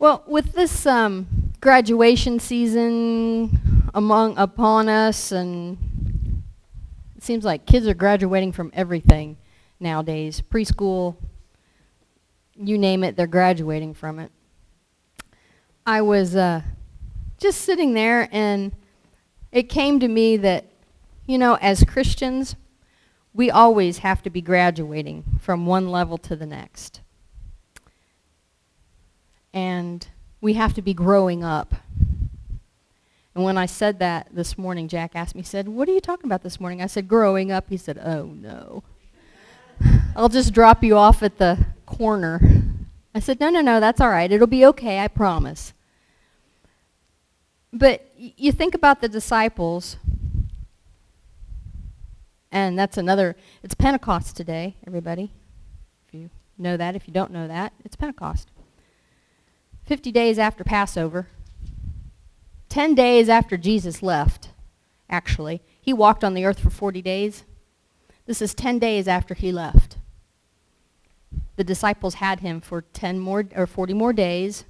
Well, with this um, graduation season among upon us, and it seems like kids are graduating from everything nowadays. Preschool, you name it, they're graduating from it. I was uh, just sitting there, and it came to me that, you know, as Christians, we always have to be graduating from one level to the next and we have to be growing up. And when I said that this morning, Jack asked me, he said, what are you talking about this morning? I said, growing up. He said, oh, no. I'll just drop you off at the corner. I said, no, no, no, that's all right. It'll be okay, I promise. But you think about the disciples, and that's another, it's Pentecost today, everybody. If you know that, if you don't know that, it's Pentecost. 50 days after Passover, 10 days after Jesus left, actually. He walked on the earth for 40 days. This is 10 days after he left. The disciples had him for 10 more or 40 more days.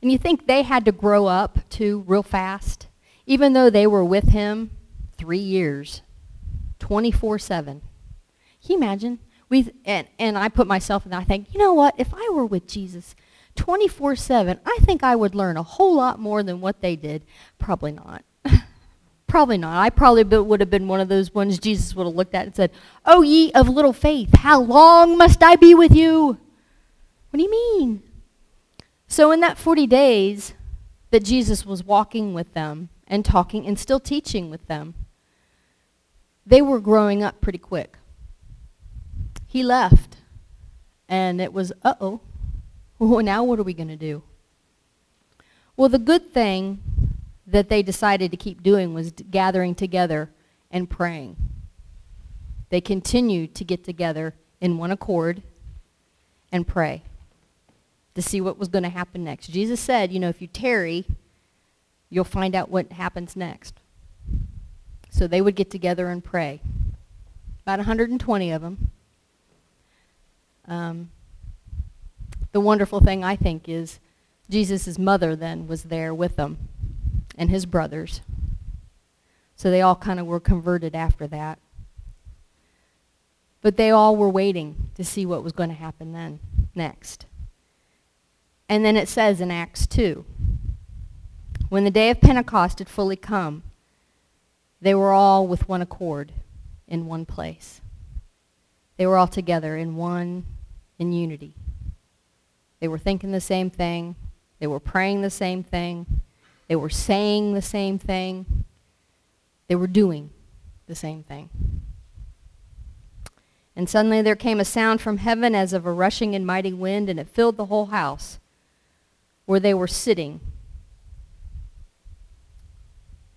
And you think they had to grow up too real fast, even though they were with him 3 years, 24/7. Can you imagine? We and, and I put myself in. I think, you know what? If I were with Jesus 24 7, I think I would learn a whole lot more than what they did. Probably not. probably not. I probably would have been one of those ones Jesus would have looked at and said, Oh, ye of little faith, how long must I be with you? What do you mean? So, in that 40 days that Jesus was walking with them and talking and still teaching with them, they were growing up pretty quick. He left, and it was, uh oh, well, now what are we going to do? Well, the good thing that they decided to keep doing was gathering together and praying. They continued to get together in one accord and pray to see what was going to happen next. Jesus said, you know, if you tarry, you'll find out what happens next. So they would get together and pray. About 120 of them. Um, the wonderful thing, I think, is Jesus' mother then was there with them and his brothers. So they all kind of were converted after that. But they all were waiting to see what was going to happen then, next. And then it says in Acts 2, when the day of Pentecost had fully come, they were all with one accord in one place. They were all together in one, in unity. They were thinking the same thing. They were praying the same thing. They were saying the same thing. They were doing the same thing. And suddenly there came a sound from heaven as of a rushing and mighty wind, and it filled the whole house where they were sitting.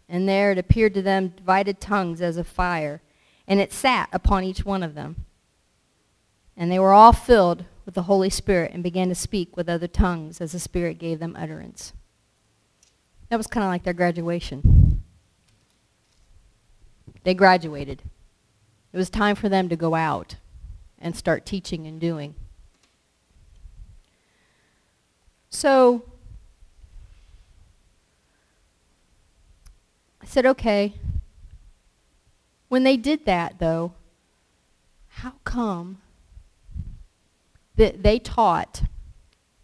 And there it appeared to them divided tongues as of fire, and it sat upon each one of them. And they were all filled with the Holy Spirit and began to speak with other tongues as the Spirit gave them utterance. That was kind of like their graduation. They graduated. It was time for them to go out and start teaching and doing. So I said, okay. When they did that, though, how come that they taught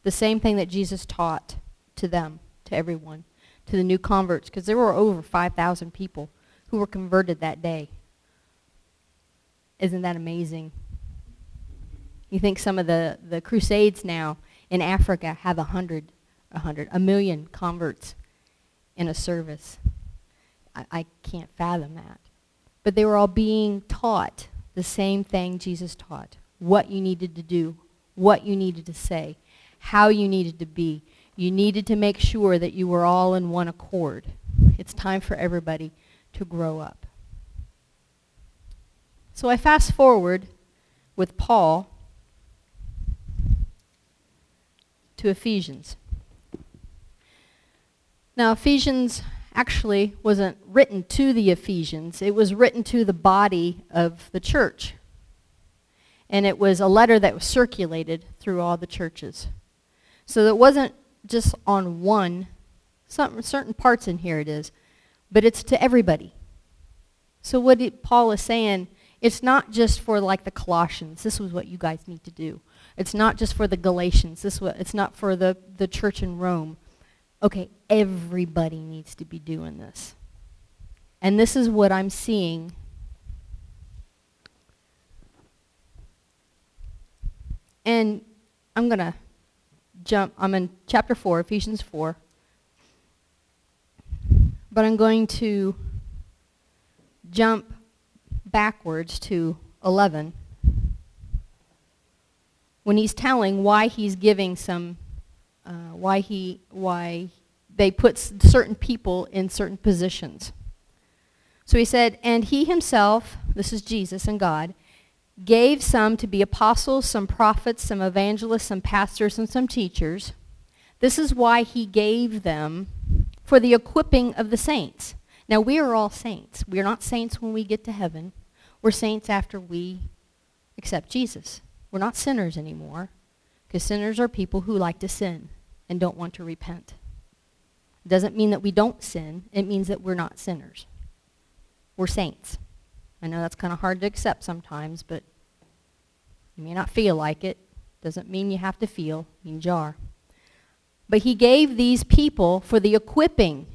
the same thing that Jesus taught to them, to everyone, to the new converts, because there were over 5,000 people who were converted that day. Isn't that amazing? You think some of the, the crusades now in Africa have a hundred, a hundred, a million converts in a service. I, I can't fathom that. But they were all being taught the same thing Jesus taught, what you needed to do, what you needed to say, how you needed to be. You needed to make sure that you were all in one accord. It's time for everybody to grow up. So I fast forward with Paul to Ephesians. Now, Ephesians actually wasn't written to the Ephesians. It was written to the body of the church and it was a letter that was circulated through all the churches. So it wasn't just on one, some, certain parts in here it is, but it's to everybody. So what it, Paul is saying, it's not just for like the Colossians. This is what you guys need to do. It's not just for the Galatians. This what, it's not for the, the church in Rome. Okay, everybody needs to be doing this. And this is what I'm seeing And I'm going to jump. I'm in chapter 4, Ephesians 4. But I'm going to jump backwards to 11 when he's telling why he's giving some, uh, why he, why they put certain people in certain positions. So he said, and he himself, this is Jesus and God, gave some to be apostles, some prophets, some evangelists, some pastors, and some teachers. This is why he gave them for the equipping of the saints. Now, we are all saints. We're not saints when we get to heaven. We're saints after we accept Jesus. We're not sinners anymore because sinners are people who like to sin and don't want to repent. It doesn't mean that we don't sin. It means that we're not sinners. We're saints. I know that's kind of hard to accept sometimes, but you may not feel like it. Doesn't mean you have to feel. Means you are. But he gave these people for the equipping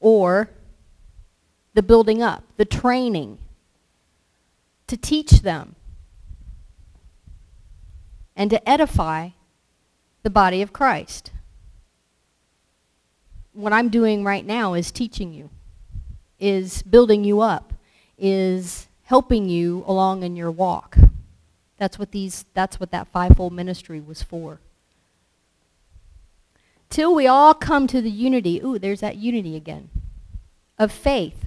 or the building up, the training, to teach them and to edify the body of Christ. What I'm doing right now is teaching you, is building you up is helping you along in your walk. That's what these that's what that fivefold ministry was for. Till we all come to the unity. Ooh, there's that unity again. Of faith.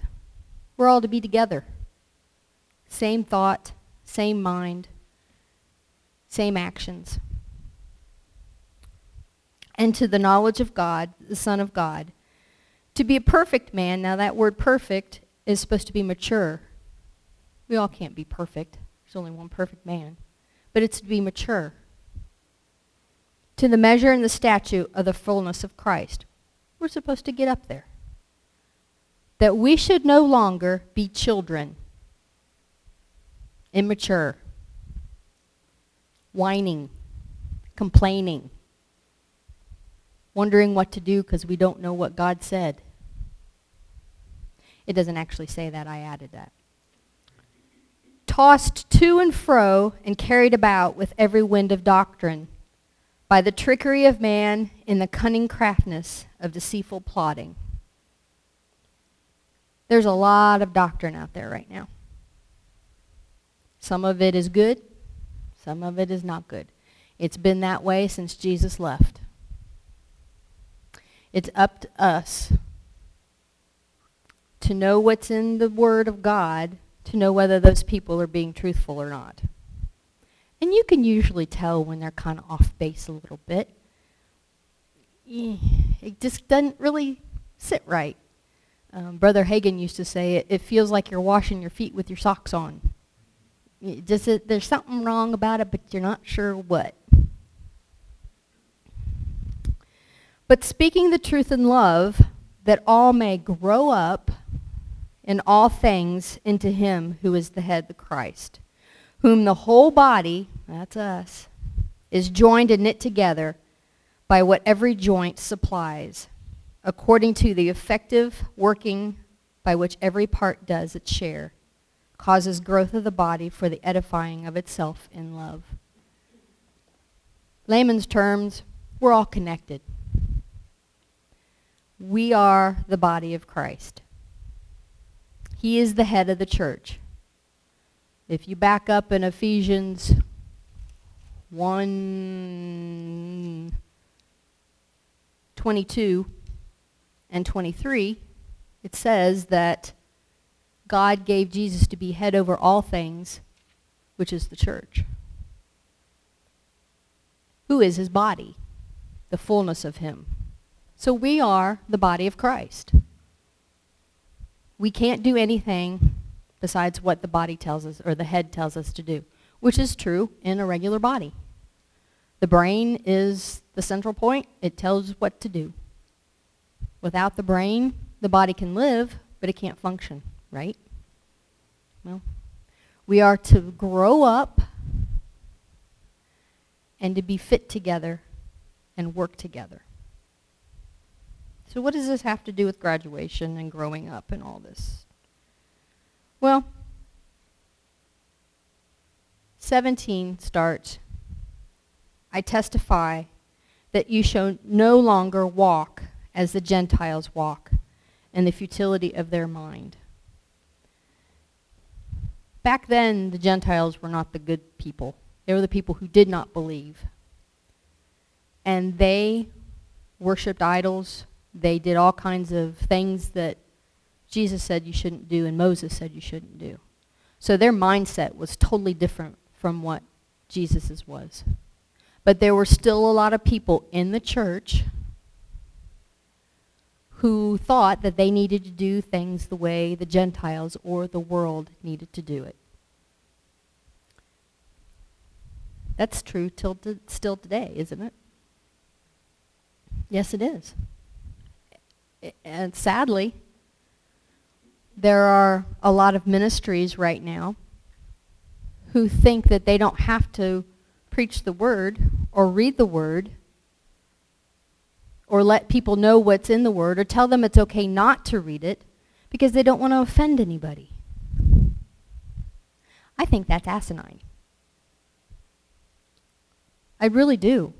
We're all to be together. Same thought, same mind, same actions. And to the knowledge of God, the Son of God. To be a perfect man, now that word perfect is supposed to be mature. We all can't be perfect. There's only one perfect man. But it's to be mature. To the measure and the statute of the fullness of Christ. We're supposed to get up there. That we should no longer be children, immature, whining, complaining, wondering what to do because we don't know what God said. It doesn't actually say that. I added that. Tossed to and fro and carried about with every wind of doctrine by the trickery of man in the cunning craftiness of deceitful plotting. There's a lot of doctrine out there right now. Some of it is good. Some of it is not good. It's been that way since Jesus left. It's up to us to know what's in the Word of God to know whether those people are being truthful or not. And you can usually tell when they're kind of off base a little bit. It just doesn't really sit right. Um, Brother Hagin used to say it, it feels like you're washing your feet with your socks on. just, it, there's something wrong about it, but you're not sure what. But speaking the truth in love, that all may grow up in all things into him who is the head, the Christ, whom the whole body, that's us, is joined and knit together by what every joint supplies, according to the effective working by which every part does its share, causes growth of the body for the edifying of itself in love. Layman's terms, we're all connected. We are the body of Christ. He is the head of the church. If you back up in Ephesians 1, 22 and 23, it says that God gave Jesus to be head over all things, which is the church. Who is his body? The fullness of him. So we are the body of Christ we can't do anything besides what the body tells us or the head tells us to do, which is true in a regular body. The brain is the central point, it tells what to do. Without the brain, the body can live, but it can't function, right? Well, we are to grow up and to be fit together and work together. So what does this have to do with graduation and growing up and all this? Well, 17 starts, I testify that you shall no longer walk as the Gentiles walk in the futility of their mind. Back then, the Gentiles were not the good people. They were the people who did not believe. And they worshipped idols. They did all kinds of things that Jesus said you shouldn't do and Moses said you shouldn't do. So their mindset was totally different from what Jesus's was. But there were still a lot of people in the church who thought that they needed to do things the way the Gentiles or the world needed to do it. That's true till still today, isn't it? Yes, it is. And sadly, there are a lot of ministries right now who think that they don't have to preach the word or read the word or let people know what's in the word or tell them it's okay not to read it because they don't want to offend anybody. I think that's asinine. I really do.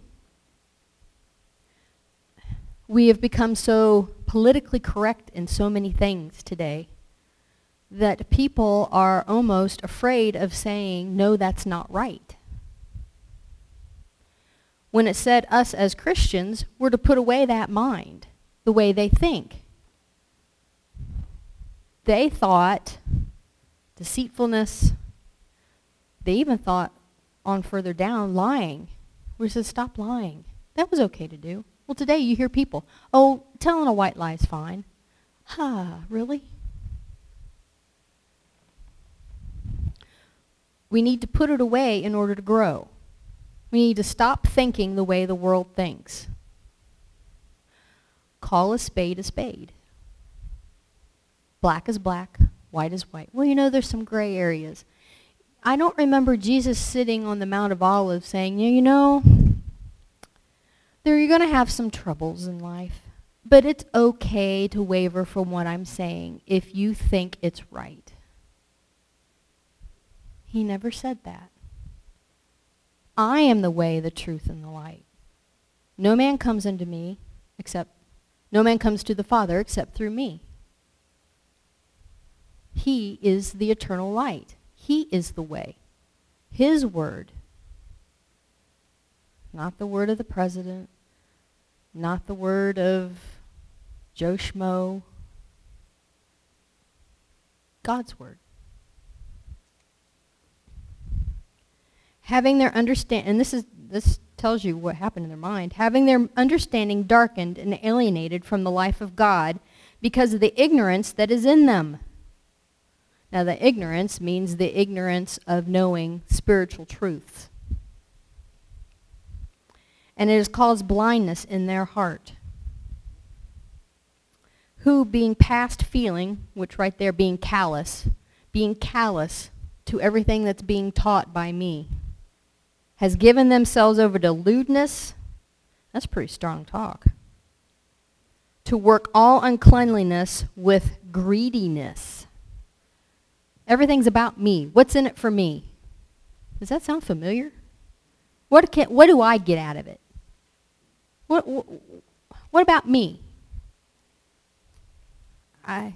We have become so politically correct in so many things today that people are almost afraid of saying, no, that's not right. When it said us as Christians were to put away that mind, the way they think. They thought deceitfulness, they even thought on further down lying we said, stop lying. That was okay to do. Well, today you hear people, oh, telling a white lie is fine. Huh, really? We need to put it away in order to grow. We need to stop thinking the way the world thinks. Call a spade a spade. Black is black, white is white. Well, you know, there's some gray areas. I don't remember Jesus sitting on the Mount of Olives saying, you know, you're going to have some troubles in life, but it's okay to waver from what I'm saying if you think it's right. He never said that. I am the way, the truth, and the light. No man comes unto me except, no man comes to the Father except through me. He is the eternal light. He is the way. His word. Not the word of the president. Not the word of Joe Schmo. God's word. Having their understand, and this is this tells you what happened in their mind, having their understanding darkened and alienated from the life of God because of the ignorance that is in them. Now, the ignorance means the ignorance of knowing spiritual truths. And it has caused blindness in their heart. Who, being past feeling, which right there being callous, being callous to everything that's being taught by me, has given themselves over to lewdness, that's pretty strong talk, to work all uncleanliness with greediness. Everything's about me. What's in it for me? Does that sound familiar? What, can, what do I get out of it? What, what, what about me? I,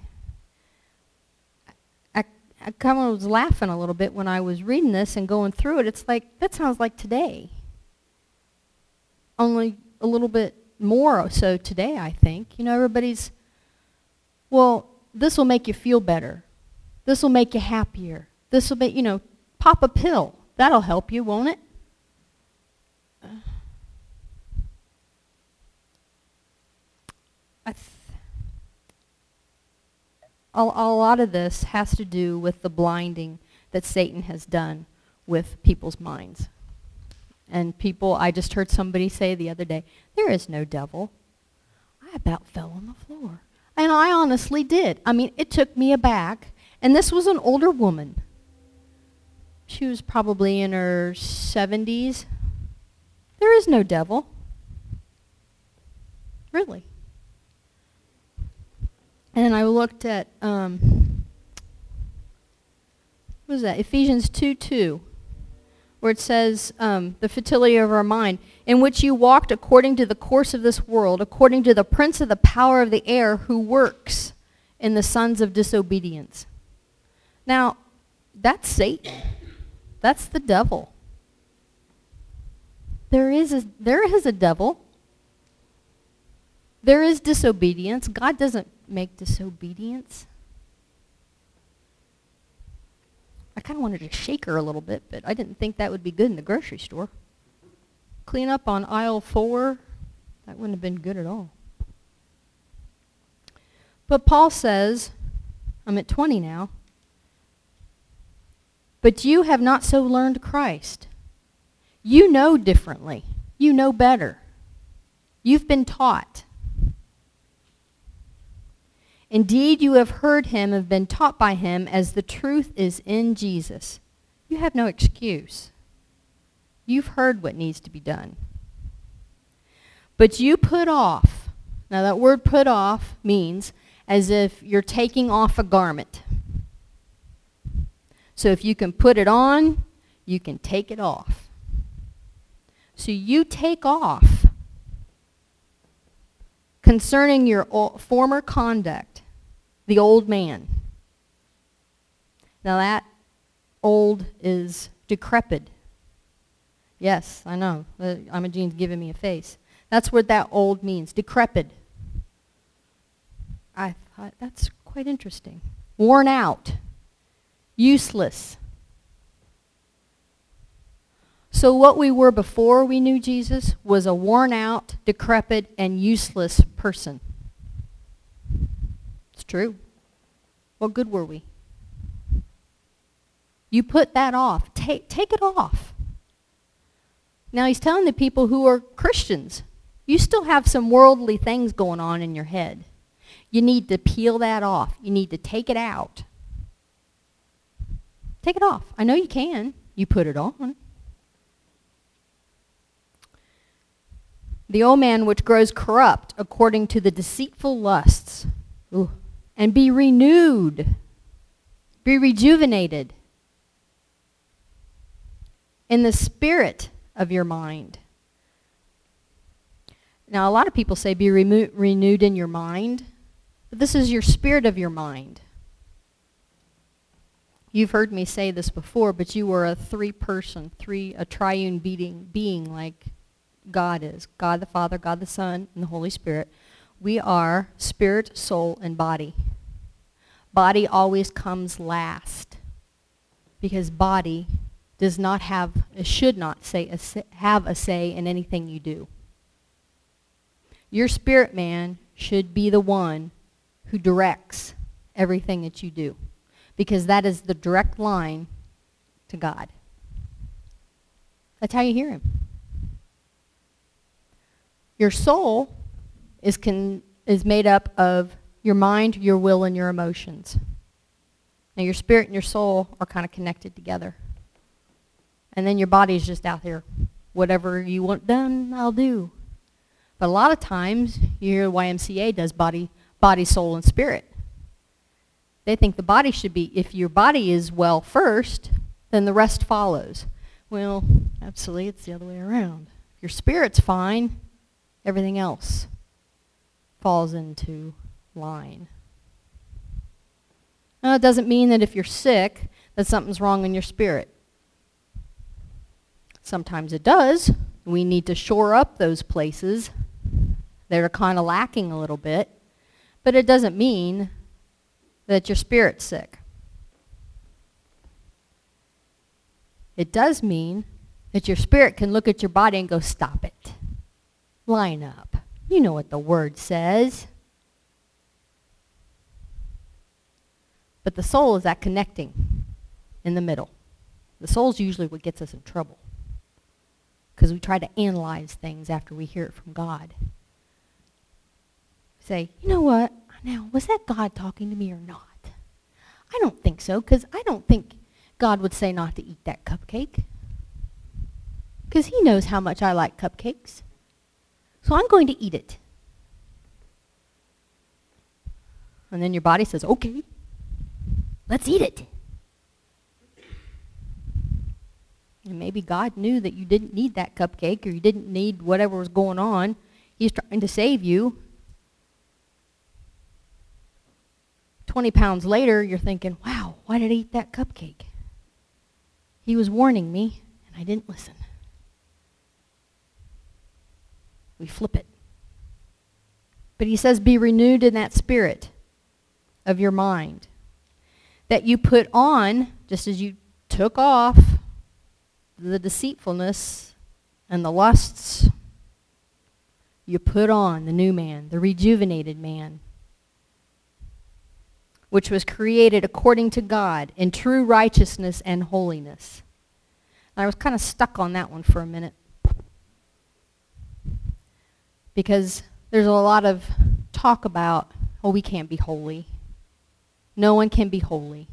I, I kind of was laughing a little bit when I was reading this and going through it. It's like, that sounds like today. Only a little bit more so today, I think. You know, everybody's, well, this will make you feel better. This will make you happier. This will make, you know, pop a pill. That'll help you, won't it? A, a lot of this has to do with the blinding that Satan has done with people's minds. And people, I just heard somebody say the other day, there is no devil. I about fell on the floor. And I honestly did. I mean, it took me aback. And this was an older woman. She was probably in her 70s. There is no devil. Really. And I looked at, um, what was that? Ephesians 2 2 where it says um, the fertility of our mind, in which you walked according to the course of this world, according to the prince of the power of the air who works in the sons of disobedience. Now, that's Satan. That's the devil. There is a, there is a devil. There is disobedience. God doesn't make disobedience. I kind of wanted to shake her a little bit, but I didn't think that would be good in the grocery store. Clean up on aisle four, that wouldn't have been good at all. But Paul says, I'm at 20 now, but you have not so learned Christ. You know differently. You know better. You've been taught. Indeed, you have heard him, have been taught by him, as the truth is in Jesus. You have no excuse. You've heard what needs to be done. But you put off. Now that word put off means as if you're taking off a garment. So if you can put it on, you can take it off. So you take off concerning your former conduct the old man. Now that old is decrepit. Yes, I know. Uh, Imogene's giving me a face. That's what that old means, decrepit. I thought that's quite interesting. Worn out, useless. So what we were before we knew Jesus was a worn out, decrepit, and useless person. True. What good were we? You put that off. Take, take it off. Now he's telling the people who are Christians, you still have some worldly things going on in your head. You need to peel that off. You need to take it out. Take it off. I know you can. You put it on. The old man which grows corrupt according to the deceitful lusts. Ooh and be renewed, be rejuvenated in the spirit of your mind. Now, a lot of people say be renewed in your mind, but this is your spirit of your mind. You've heard me say this before, but you are a three-person, three, a triune being, being like God is. God the Father, God the Son, and the Holy Spirit. We are spirit, soul, and body. Body always comes last because body does not have, should not say, have a say in anything you do. Your spirit man should be the one who directs everything that you do because that is the direct line to God. That's how you hear him. Your soul is, con, is made up of your mind, your will, and your emotions. Now your spirit and your soul are kind of connected together. And then your body is just out there. Whatever you want done, I'll do. But a lot of times, you hear YMCA does body, body, soul, and spirit. They think the body should be, if your body is well first, then the rest follows. Well, absolutely, it's the other way around. If your spirit's fine, everything else falls into line. Now, it doesn't mean that if you're sick, that something's wrong in your spirit. Sometimes it does. We need to shore up those places that are kind of lacking a little bit. But it doesn't mean that your spirit's sick. It does mean that your spirit can look at your body and go, stop it. Line up. You know what the word says. But the soul is that connecting in the middle. The soul is usually what gets us in trouble. because we try to analyze things after we hear it from God. Say, you know what? Now, was that God talking to me or not? I don't think so, because I don't think God would say not to eat that cupcake. Because he knows how much I like cupcakes. So I'm going to eat it. And then your body says, okay, let's eat it. And maybe God knew that you didn't need that cupcake or you didn't need whatever was going on. He's trying to save you. 20 pounds later, you're thinking, wow, why did I eat that cupcake? He was warning me, and I didn't listen. We flip it. But he says, be renewed in that spirit of your mind. That you put on, just as you took off the deceitfulness and the lusts, you put on the new man, the rejuvenated man, which was created according to God in true righteousness and holiness. I was kind of stuck on that one for a minute. Because there's a lot of talk about, oh, we can't be holy. No one can be holy.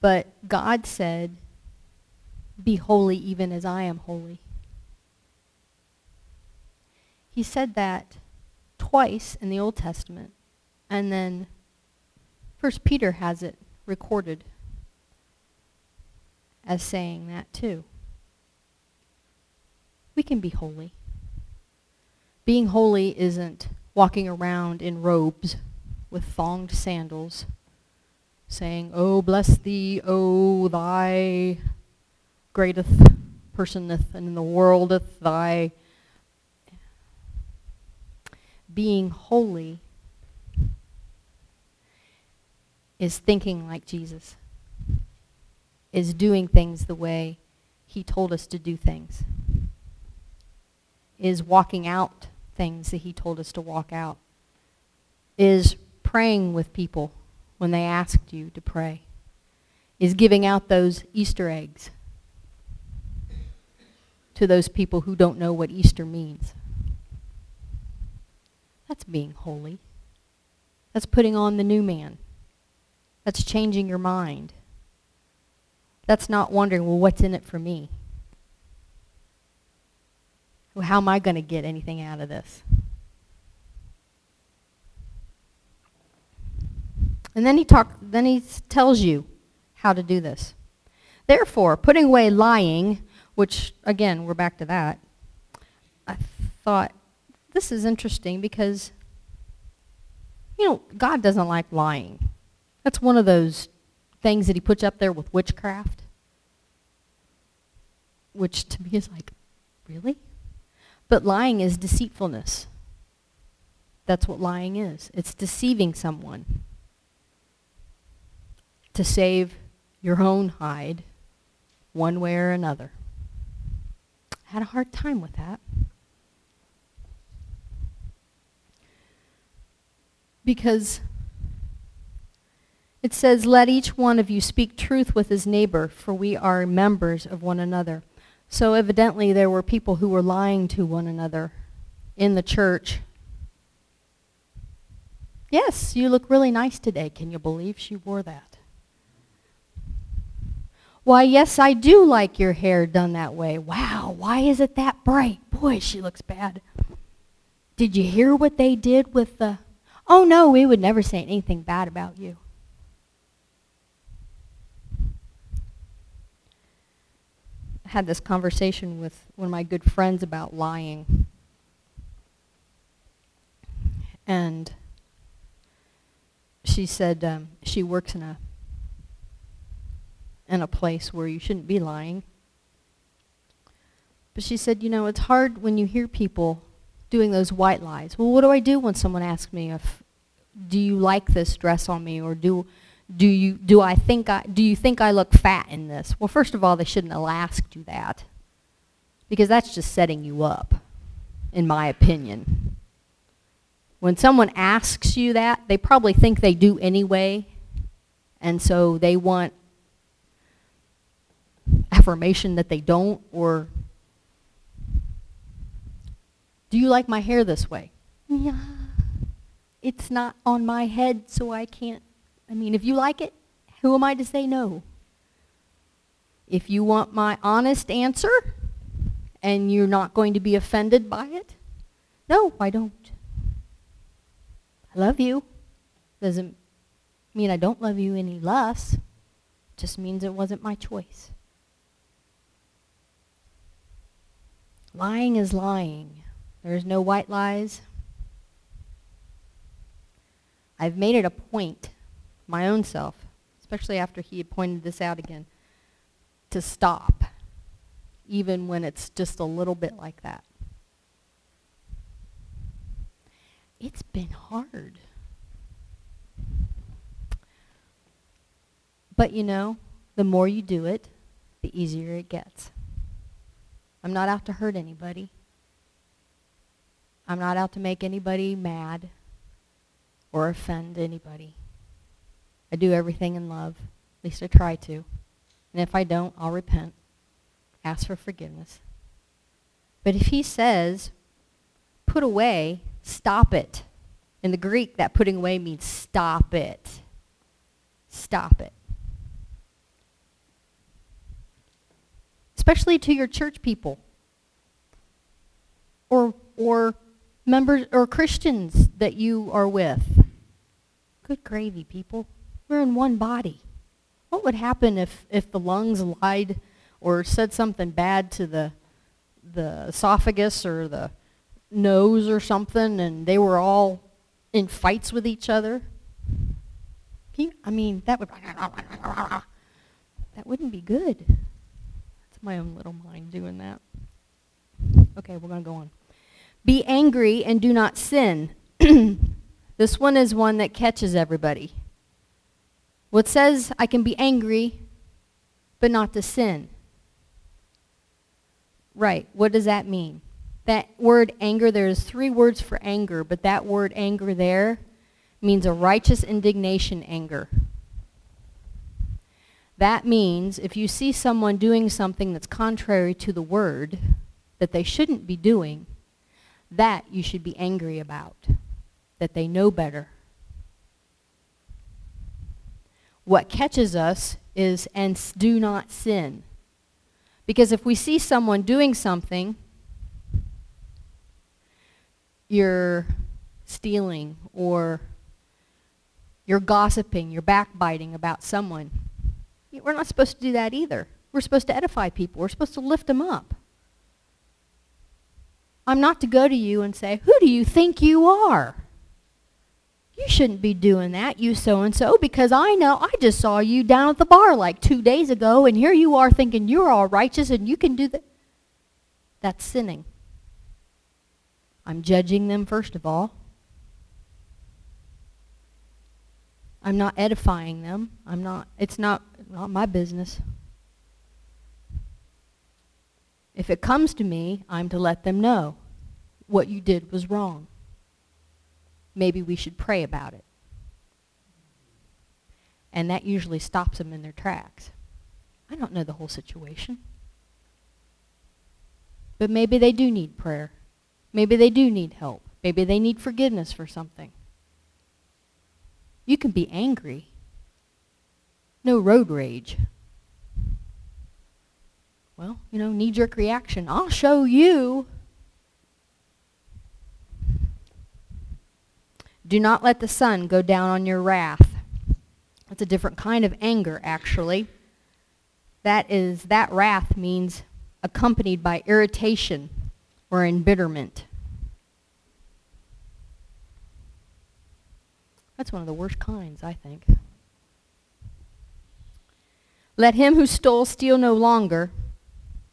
But God said, be holy even as I am holy. He said that twice in the Old Testament. And then First Peter has it recorded as saying that too. We can be holy. Being holy isn't walking around in robes with thonged sandals saying, Oh, bless thee, O thy greatest personeth in the worldeth thy being holy is thinking like Jesus, is doing things the way he told us to do things, is walking out things that he told us to walk out, is praying with people when they asked you to pray, is giving out those Easter eggs to those people who don't know what Easter means. That's being holy. That's putting on the new man. That's changing your mind. That's not wondering, well, what's in it for me? Well, how am I going to get anything out of this? And then he talk, then he tells you how to do this. Therefore, putting away lying, which again, we're back to that. I thought this is interesting because you know, God doesn't like lying. That's one of those things that he puts up there with witchcraft. Which to me is like, really? But lying is deceitfulness. That's what lying is. It's deceiving someone to save your own hide one way or another. I had a hard time with that. Because it says, let each one of you speak truth with his neighbor, for we are members of one another. So evidently there were people who were lying to one another in the church. Yes, you look really nice today. Can you believe she wore that? Why, yes, I do like your hair done that way. Wow, why is it that bright? Boy, she looks bad. Did you hear what they did with the... Oh, no, we would never say anything bad about you. Had this conversation with one of my good friends about lying. And she said um, she works in a in a place where you shouldn't be lying. But she said, you know, it's hard when you hear people doing those white lies. Well, what do I do when someone asks me if, do you like this dress on me or do, do you, do I think I, do you think I look fat in this? Well, first of all, they shouldn't ask you that because that's just setting you up, in my opinion. When someone asks you that, they probably think they do anyway, and so they want affirmation that they don't or do you like my hair this way? Yeah. It's not on my head so I can't I mean if you like it, who am I to say no? If you want my honest answer and you're not going to be offended by it, no, I don't. I love you. Doesn't mean I don't love you any less. Just means it wasn't my choice. Lying is lying. There's no white lies. I've made it a point, my own self, especially after he had pointed this out again, to stop, even when it's just a little bit like that. It's been hard. But you know, the more you do it, the easier it gets. I'm not out to hurt anybody. I'm not out to make anybody mad or offend anybody. I do everything in love. At least I try to. And if I don't, I'll repent. Ask for forgiveness. But if he says, put away, stop it. In the Greek, that putting away means stop it. Stop it. Especially to your church people. Or, or members or Christians that you are with. Good gravy, people. We're in one body. What would happen if, if the lungs lied or said something bad to the, the esophagus or the nose or something and they were all in fights with each other? You, I mean, that would that wouldn't be good. That's my own little mind doing that. Okay, we're going to go on. Be angry and do not sin. this one is one that catches everybody. What says I can be angry but not to sin? Right. What does that mean? That word anger, there's three words for anger, but that word anger there means a righteous indignation anger. That means if you see someone doing something that's contrary to the word that they shouldn't be doing, that you should be angry about, that they know better. What catches us is, and do not sin. Because if we see someone doing something, you're stealing or you're gossiping, you're backbiting about someone. We're not supposed to do that either. We're supposed to edify people. We're supposed to lift them up. I'm not to go to you and say, who do you think you are? You shouldn't be doing that, you so-and-so, because I know I just saw you down at the bar like two days ago, and here you are thinking you're all righteous and you can do that. That's sinning. I'm judging them, first of all. I'm not edifying them. I'm not, it's not, not my business. If it comes to me, I'm to let them know what you did was wrong. Maybe we should pray about it. And that usually stops them in their tracks. I don't know the whole situation. But maybe they do need prayer. Maybe they do need help. Maybe they need forgiveness for something. You can be angry. No road rage well, you know, knee-jerk reaction. I'll show you. Do not let the sun go down on your wrath. That's a different kind of anger, actually. That is, that wrath means accompanied by irritation or embitterment. That's one of the worst kinds, I think. Let him who stole steal no longer,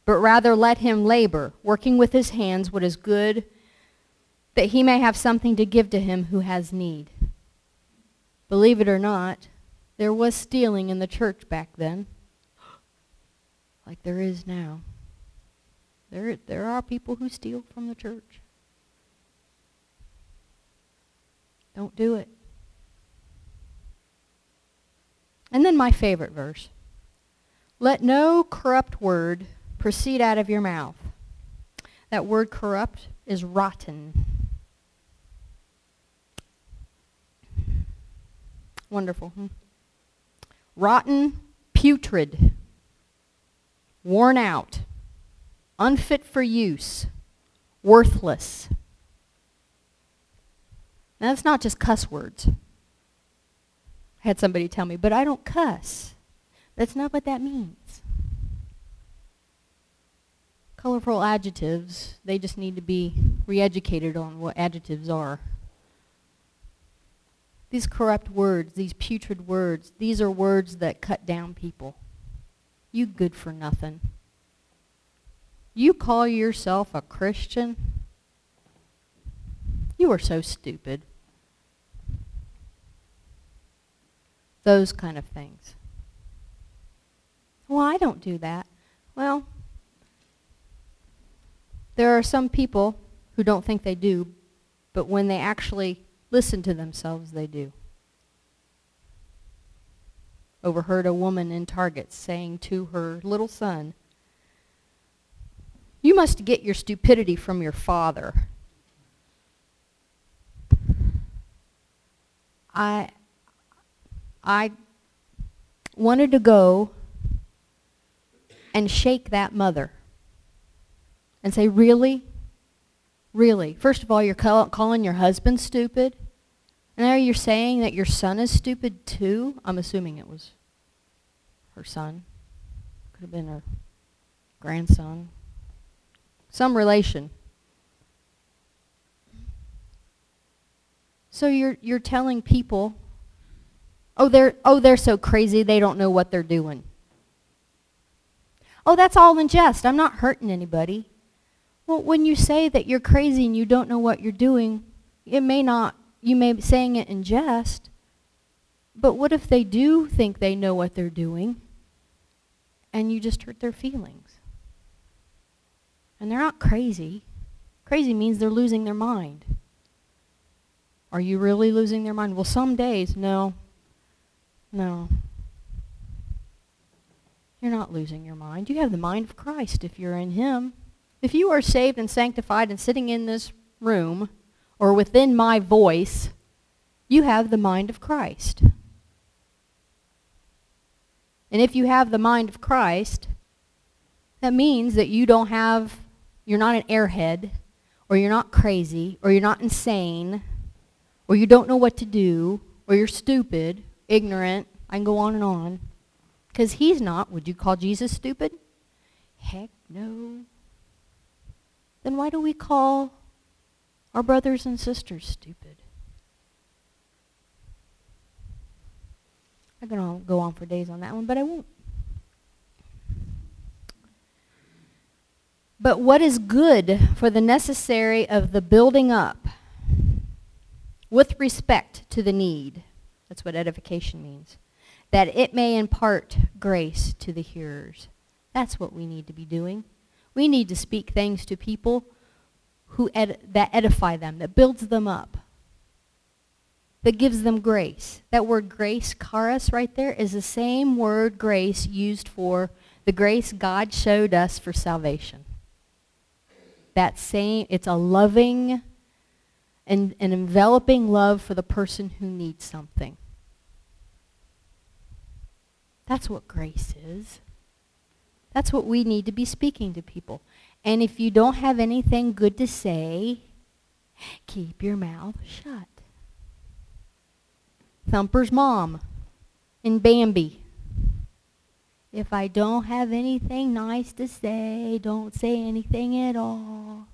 but rather let him labor, working with his hands what is good, that he may have something to give to him who has need. Believe it or not, there was stealing in the church back then, like there is now. There, there are people who steal from the church. Don't do it. And then my favorite verse. Let no corrupt word proceed out of your mouth. That word corrupt is rotten. Wonderful. Hmm? Rotten, putrid, worn out, unfit for use, worthless. Now, that's not just cuss words. I had somebody tell me, but I don't cuss. That's not what that means. Colorful adjectives, they just need to be re-educated on what adjectives are. These corrupt words, these putrid words, these are words that cut down people. You good for nothing. You call yourself a Christian? You are so stupid. Those kind of things. Well, I don't do that. Well, there are some people who don't think they do, but when they actually listen to themselves, they do. Overheard a woman in Target saying to her little son, You must get your stupidity from your father. I, I wanted to go and shake that mother and say, Really? Really? First of all, you're call calling your husband stupid. And now you're saying that your son is stupid too? I'm assuming it was her son. Could have been her grandson. Some relation. So you're you're telling people, oh they're oh they're so crazy they don't know what they're doing. Oh, that's all in jest. I'm not hurting anybody. Well, when you say that you're crazy and you don't know what you're doing, it may not, you may be saying it in jest, but what if they do think they know what they're doing and you just hurt their feelings? And they're not crazy. Crazy means they're losing their mind. Are you really losing their mind? Well, some days, no. No. You're not losing your mind. You have the mind of Christ if you're in him. If you are saved and sanctified and sitting in this room or within my voice, you have the mind of Christ. And if you have the mind of Christ, that means that you don't have, you're not an airhead, or you're not crazy, or you're not insane, or you don't know what to do, or you're stupid, ignorant, I can go on and on. Because he's not. Would you call Jesus stupid? Heck no then why do we call our brothers and sisters stupid? I'm going to go on for days on that one, but I won't. But what is good for the necessary of the building up with respect to the need, that's what edification means, that it may impart grace to the hearers. That's what we need to be doing. We need to speak things to people who ed that edify them, that builds them up, that gives them grace. That word grace, charis, right there, is the same word grace used for the grace God showed us for salvation. That same, it's a loving and an enveloping love for the person who needs something. That's what grace is. That's what we need to be speaking to people. And if you don't have anything good to say, keep your mouth shut. Thumper's mom in Bambi. If I don't have anything nice to say, don't say anything at all.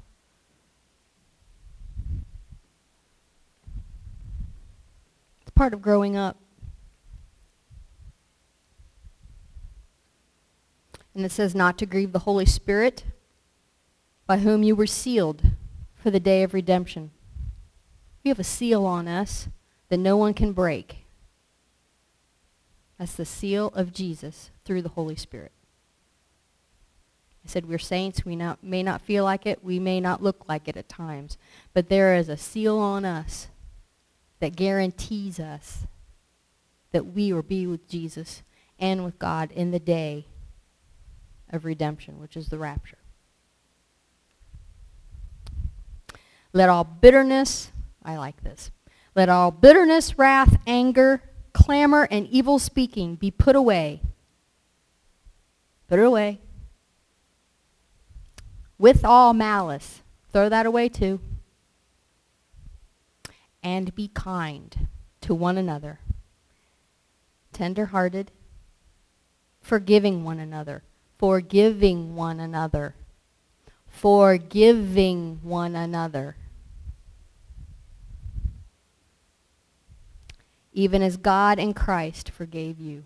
It's part of growing up. And it says not to grieve the Holy Spirit, by whom you were sealed for the day of redemption. We have a seal on us that no one can break. That's the seal of Jesus through the Holy Spirit. I said we're saints. We not, may not feel like it. We may not look like it at times. But there is a seal on us that guarantees us that we will be with Jesus and with God in the day of redemption, which is the rapture. Let all bitterness, I like this, let all bitterness, wrath, anger, clamor, and evil speaking be put away. Put it away. With all malice. Throw that away too. And be kind to one another, tender-hearted, forgiving one another, forgiving one another, forgiving one another. Even as God in Christ forgave you.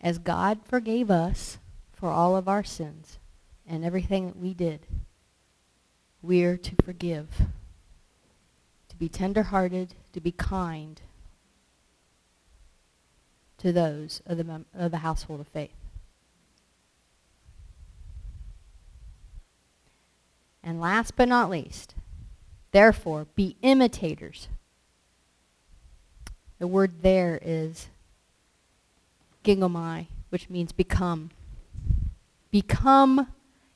As God forgave us for all of our sins and everything that we did, we're to forgive, to be tenderhearted, to be kind to those of the, of the household of faith. And last but not least, therefore, be imitators. The word there is ginomai, which means become. Become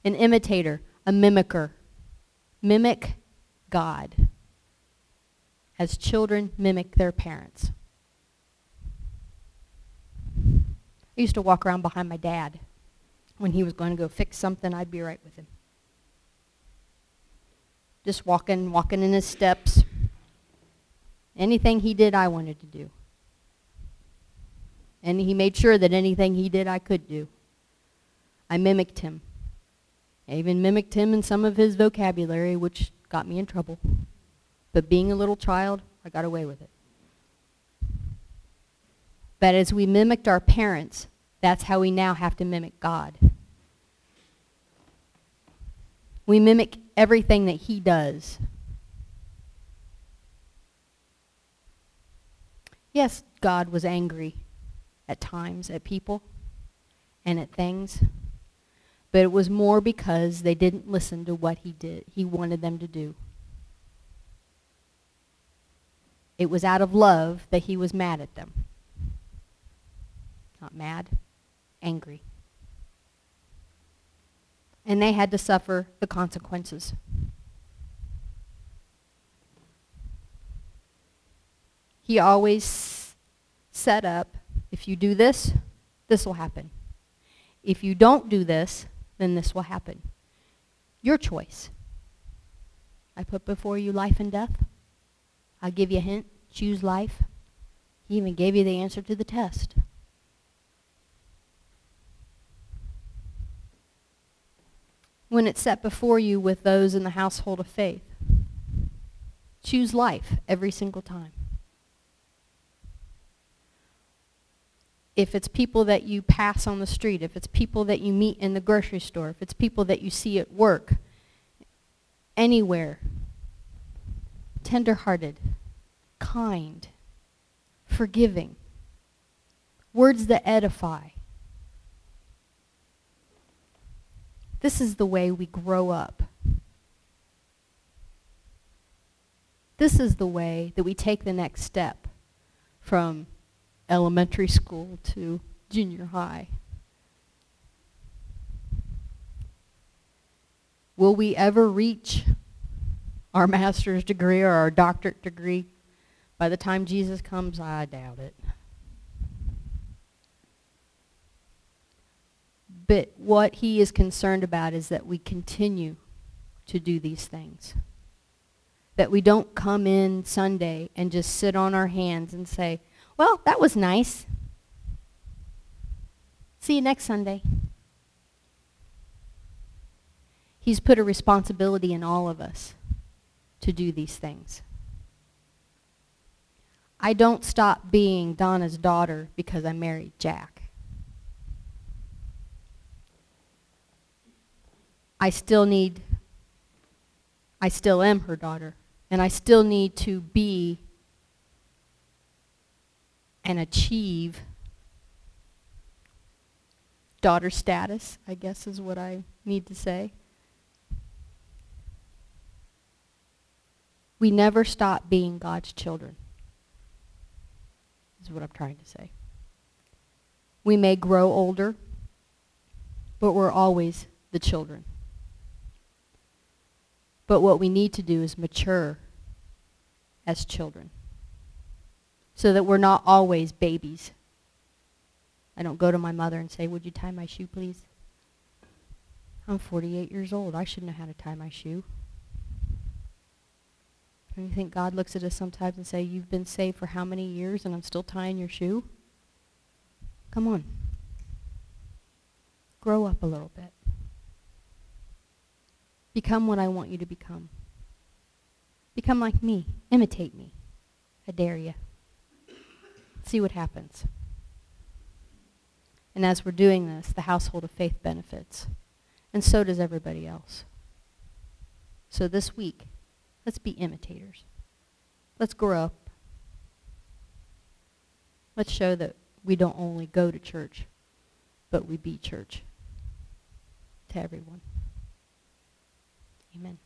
an imitator, a mimicker. Mimic God as children mimic their parents. I used to walk around behind my dad. When he was going to go fix something, I'd be right with him. Just walking, walking in his steps. Anything he did, I wanted to do. And he made sure that anything he did, I could do. I mimicked him. I even mimicked him in some of his vocabulary, which got me in trouble. But being a little child, I got away with it. But as we mimicked our parents, that's how we now have to mimic God. We mimic everything that he does. Yes, God was angry at times at people and at things, but it was more because they didn't listen to what he did. He wanted them to do. It was out of love that he was mad at them. Not mad, angry and they had to suffer the consequences. He always set up, if you do this, this will happen. If you don't do this, then this will happen. Your choice. I put before you life and death. I'll give you a hint. Choose life. He even gave you the answer to the test. When it's set before you with those in the household of faith. Choose life every single time. If it's people that you pass on the street, if it's people that you meet in the grocery store, if it's people that you see at work, anywhere, tenderhearted, kind, forgiving, words that edify, This is the way we grow up. This is the way that we take the next step from elementary school to junior high. Will we ever reach our master's degree or our doctorate degree by the time Jesus comes? I doubt it. But what he is concerned about is that we continue to do these things. That we don't come in Sunday and just sit on our hands and say, well, that was nice. See you next Sunday. He's put a responsibility in all of us to do these things. I don't stop being Donna's daughter because I married Jack. I still need, I still am her daughter. And I still need to be and achieve daughter status, I guess is what I need to say. We never stop being God's children. is what I'm trying to say. We may grow older, but we're always the children. But what we need to do is mature as children so that we're not always babies. I don't go to my mother and say, would you tie my shoe, please? I'm 48 years old. I shouldn't know how to tie my shoe. And you think God looks at us sometimes and say, you've been saved for how many years and I'm still tying your shoe? Come on. Grow up a little bit. Become what I want you to become. Become like me. Imitate me. I dare you. See what happens. And as we're doing this, the household of faith benefits. And so does everybody else. So this week, let's be imitators. Let's grow up. Let's show that we don't only go to church, but we be church to everyone. Amen.